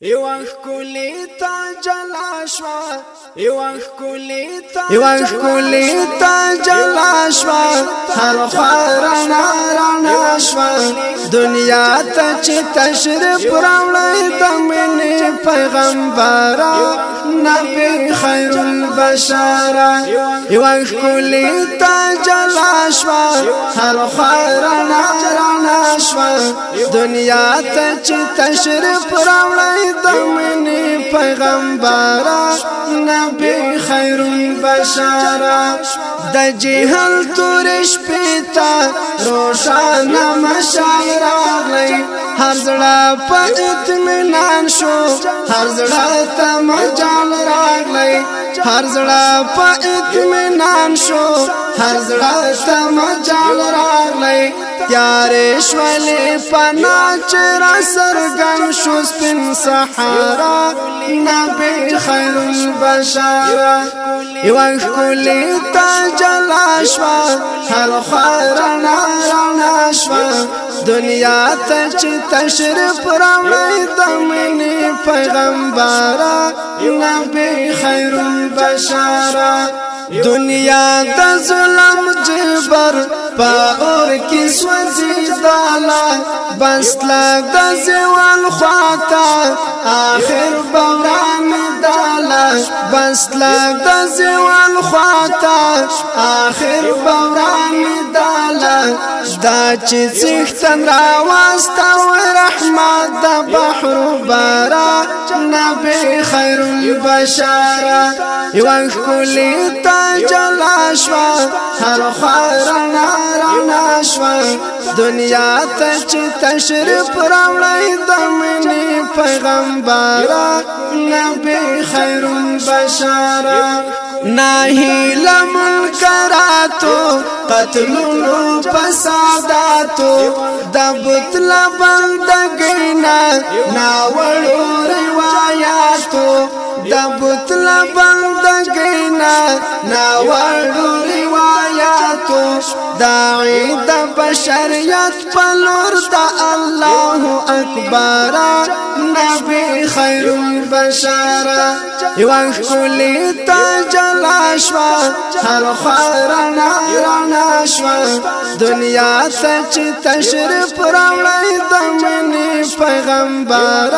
ایوان خکولی تا جلاشوا ایوان خکولی تا ایوان خکولی تا جلاشوا هر خوارانا دنیا ته چې تشریف راوړې د مینې پیغمبر نبی خیر البشر یو ښکلی ته جلا شوا هر خیر نه شوا دنیا ته چې تشریف راوړې د مینې پیغمبر نبی خیر البشر د جهل تور شپتا روشان مشال راغلی هر زړه په اطمینان شو هر زړه ته مجال راغلی هر زړه په اطمینان شو هر زړه ته مجال راغلی تیارې شولې پنا چر سر شو سپن سحارا نبی خیر البشارا یو کلی تا جلا شوا هر خوا دنیا ته چې تشرف راوړی د مینې پیغمبره نبی خیر البشره دنیا د ظلم جبر پاور کې سوځي دالا بس لا د زوال خواته اخر بوران دالا بس لا د زوال خواته اخر بوران دا چې څښتن را واستو رحمت د بحر بارا نبی خیر البشارا یو خلی تا جلا شوا هر خیر نارنا شوا دنیا ته چې تشرف راوړی د منی پیغمبرا نبی خیر البشارا ناهی لمن کرا ساداتو قتلونو په ساداتو د بتل بندګینا ناوړو روایتو د بتل بندګینا ناوړو روایتو داعی د دا بشریت په لور د الله اکبر نبی خیر البشر یو خلی تا جلا شوا هر خارنا رنا شوا دنیا ته چې تشرف راوړی د منی پیغمبر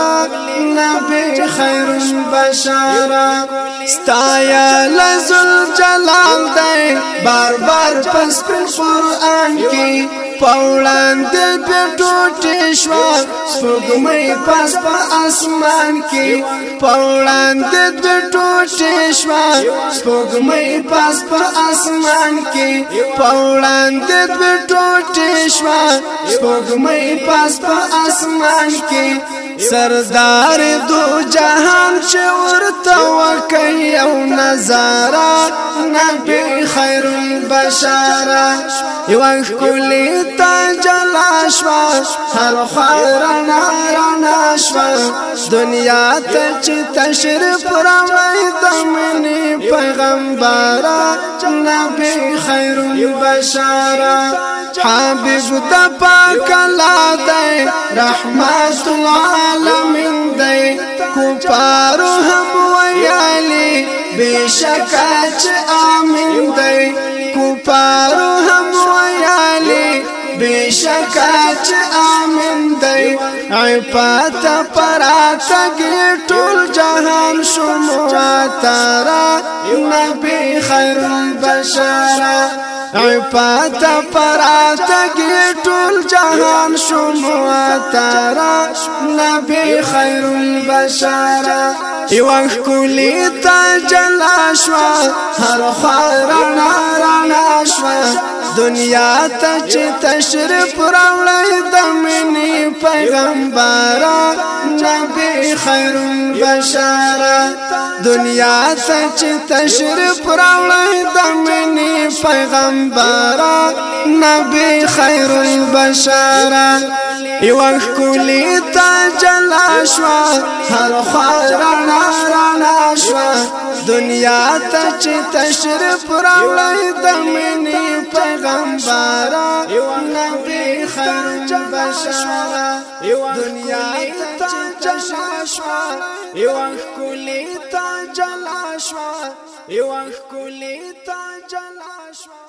نبی خیر البشر ستایا لزل جلال دی بار بار پس پر قران کې پاولان د پټو ټشوا سپوږمۍ پاس په اسمان کې پاولان د پټو ټشوا سپوږمۍ پاس په اسمان کې پاولان د پټو ټشوا سپوږمۍ پاس په اسمان کې سردار دو جهان چې ورته وکي او نظارا نبی خیر البشارا یو خلک شوا هر خوا رنا رنا شوا دنیا ته چې تشرف راوي د منی پیغمبر نبی خیر البشر حبیب د پاک الله دی رحمت العالمین دی کفار هم ویالي بشک چې امین دی کفار هم ویالي بشک چې امن دی عفات پرات کې ټول جهان شمو تارا نبی خیر البشر عفات پرات کې ټول جهان شمو تارا نبی خیر البشر یوان کولی تا جلا شوا هر خوارانا رانا شوا دنیا ته چې تشرف راوړی د منی پیغمبر نبی خیر البشر دنیا ته چې تشرف راوړی د منی پیغمبر نبی خیر البشر یو ښکلی تا جلا شوا هر خوارانا رانا شوا دنیا ته چې تشرف راوړی د منی پیغمبرا نبی خیر بشارا دنیا تا چشاشوا یوان کولی تا جلاشوا یوان کولی تا جلاشوا